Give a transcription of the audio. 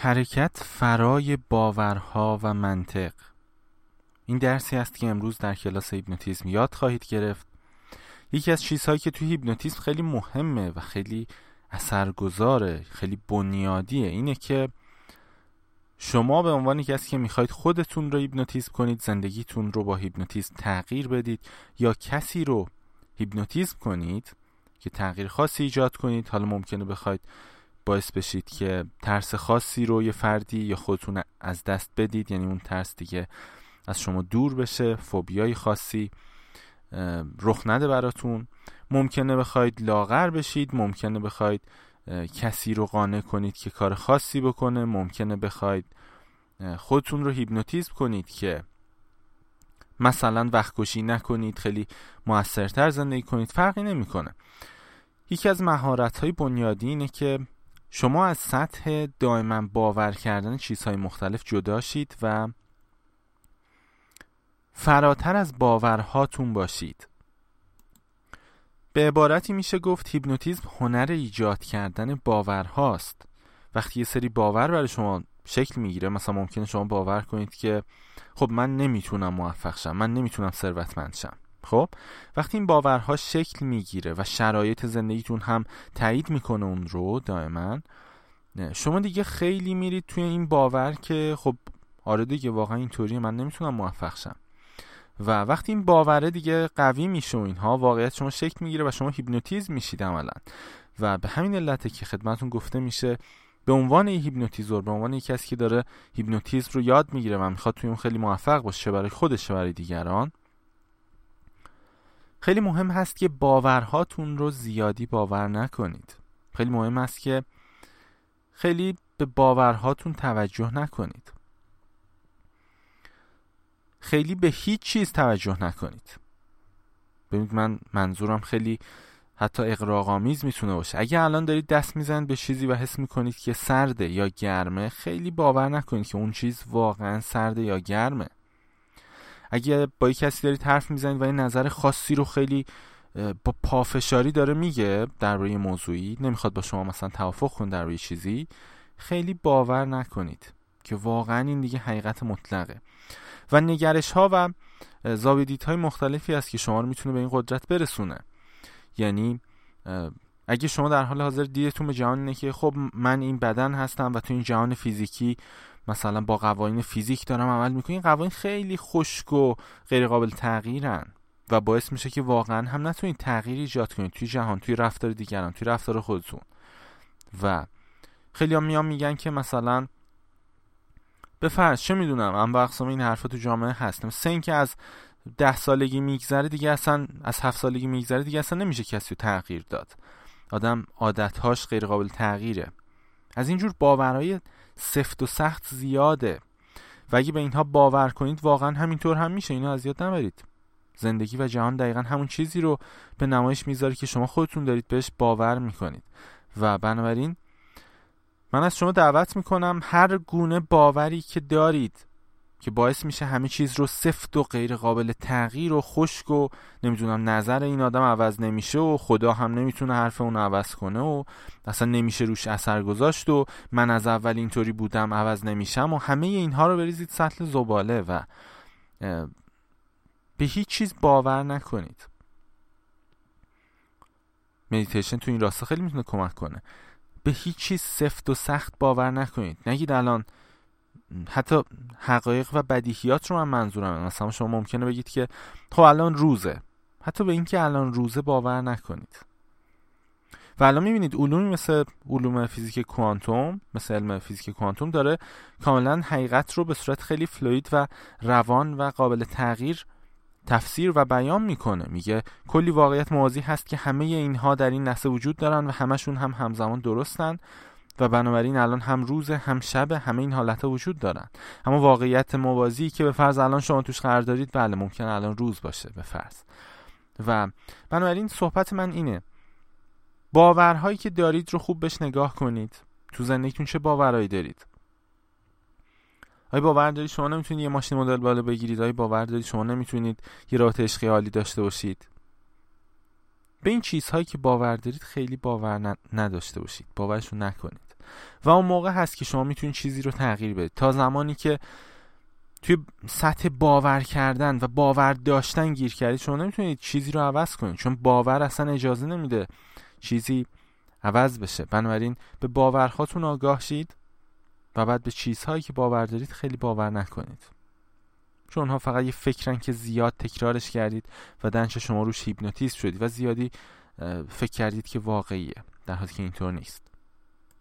حرکت فرای باورها و منطق. این درسی است که امروز در کلاس هیپنوتیزم یاد خواهید گرفت. یکی از چیزهایی که توی هیپنوتیزم خیلی مهمه و خیلی اثرگذاره خیلی بنیادیه اینه که شما به عنوان کسی که می‌خواید خودتون رو هیپنوتیزم کنید زندگیتون رو با هیپنوتیزم تغییر بدید یا کسی رو هیپنوتیزم کنید که تغییر خاصی ایجاد کنید حالا ممکنه بخواید باعث بشید که ترس خاصی رو یه فردی یا خودتون از دست بدید یعنی اون ترس دیگه از شما دور بشه فوبیای خاصی رخ نده براتون. ممکنه بخواید لاغر بشید ممکنه بخواید کسی رو قانع کنید که کار خاصی بکنه. ممکنه بخواید خودتون رو هیپنوتیزم کنید که مثلا وقت کشی نکنید خیلی موثرتر زندگی کنید. فرقی نمی‌کنه. یکی از مهارت های بنیادی اینه که شما از سطح دائما باور کردن چیزهای مختلف جدا شید و فراتر از باورهاتون باشید. به عبارتی میشه گفت هیپنوتیزم هنر ایجاد کردن باورهاست. وقتی یه سری باور برای شما شکل می‌گیره مثلا ممکنه شما باور کنید که خب من نمی‌تونم موفق شم من نمی‌تونم ثروتمند شم. خب؟ وقتی این باورها شکل می‌گیره و شرایط زندگیتون هم تایید می‌کنه اون رو دائما شما دیگه خیلی میرید توی این باور که خب آره دیگه واقعا اینطوری من نمی‌تونم موفق شم. و وقتی این باوره دیگه قوی میشه و اینها واقعیت شما شکل می‌گیره و شما هیپنوتیزم میشید عملا. و به همین علته که خدمتون گفته میشه به عنوان یه هیپنوتیزور به عنوان کسی که داره هیپنوتیزم رو یاد می‌گیره و می‌خواد توی اون خیلی موفق باشه برای خودش برای دیگران خیلی مهم هست که باورهاتون رو زیادی باور نکنید. خیلی مهم هست که خیلی به باورهاتون توجه نکنید. خیلی به هیچ چیز توجه نکنید. ببینید من منظورم خیلی حتی اقراغامیز می‌تونه باشه. اگه الان دارید دست می‌زنید به چیزی و حس می‌کنید که سرده یا گرمه خیلی باور نکنید که اون چیز واقعا سرده یا گرمه. اگه با کسی دارید حرف می‌زنید و این نظر خاصی رو خیلی با پافشاری داره میگه درباره موضوعی نمی‌خواد با شما مثلا توافق کنه در روی چیزی خیلی باور نکنید که واقعا این دیگه حقیقت مطلقه. و نگرش ها و زاویدیت های مختلفی است که شما رو می‌تونه به این قدرت برسونه. یعنی اگه شما در حال حاضر دیدتون به جهان اینه که خب من این بدن هستم و تو این جهان فیزیکی مثلا با قوانین فیزیک دارم عمل می‌کنم قوانین خیلی خشک و غیر قابل تغییرن و باعث میشه که واقعا هم نتونید تغییری ایجاد کنید توی جهان توی رفتار دیگران توی رفتار خودتون. و خیلی هم میان میگن که مثلا به فرض چه می‌دونم هم اقسام این حرفا تو جامعه هست مثل اینکه از ده سالگی میگذره دیگه اصلا از هفت سالگی میگذره دیگه اصلا نمیشه کسی تغییر داد. آدم عادتهاش غیر قابل تغییره. از اینجور باورهای سفت و سخت زیاده. و اگه به اینها باور کنید واقعا همینطور هم میشه. اینو از یاد نبرید. زندگی و جهان دقیقا همون چیزی رو به نمایش می‌ذاره که شما خودتون دارید بهش باور می‌کنید. و بنابراین من از شما دعوت می‌کنم هر گونه باوری که دارید که باعث میشه همه چیز رو سفت و غیر قابل تغییر و خشک و نمی‌دونم نظر این آدم عوض نمیشه و خدا هم نمی‌تونه حرف اون عوض کنه و اصلا نمیشه روش اثر گذاشت و من از اول اینطوری بودم عوض نمیشم و همه اینها رو بریزید سطل زباله و به هیچ چیز باور نکنید. مدیتیشن تو این راسته خیلی می‌تونه کمک کنه. به هیچ چیز سفت و سخت باور نکنید. نگید الان حتی حقایق و بدیهیات رو من منظورم مثلا شما ممکنه بگید که خب الان روزه. حتی به اینکه الان روزه باور نکنید. و الان می‌بینید علومی مثل علوم فیزیک کوانتوم مثل علم فیزیک کوانتوم داره کاملا حقیقت رو به صورت خیلی فلوید و روان و قابل تغییر تفسیر و بیان می‌کنه. میگه کلی واقعیت موازی هست که همه اینها در این لحظه وجود دارن و همشون هم همزمان درستن. و بنابراین الان هم روز هم شب همه این حالت وجود دارن. اما واقعیت موازی که به فرض الان شما توش قرار دارید بله ممکن الان روز باشه به فرض. و بنابراین صحبت من اینه باورهایی که دارید رو خوب بهش نگاه کنید. تو زندگیتون چه باورهایی دارید؟ آیا باور دارید شما نمی‌تونید یه ماشین مدل بالا بگیرید؟ آیا باور دارید شما نمی‌تونید یه رابطه عشقی عالی داشته باشید؟ به این چیزهایی که باور دارید خیلی باور نداشته باشید. باورشون نکنید. و اون موقع هست که شما می‌تونید چیزی رو تغییر بدید تا زمانی که توی سطح باور کردن و باور داشتن گیر کردید شما نمی‌تونید چیزی رو عوض کنید چون باور اصلا اجازه نمیده چیزی عوض بشه. بنابراین به باورهاتون آگاه شید و بعد به چیزهایی که باور دارید خیلی باور نکنید. چون اونها فقط یه فکرن که زیاد تکرارش کردید و دنش شما روش هیپنوتیزم شدید و زیادی فکر کردید که واقعیه. در حالی که اینطور نیست.